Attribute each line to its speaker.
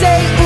Speaker 1: Say. eight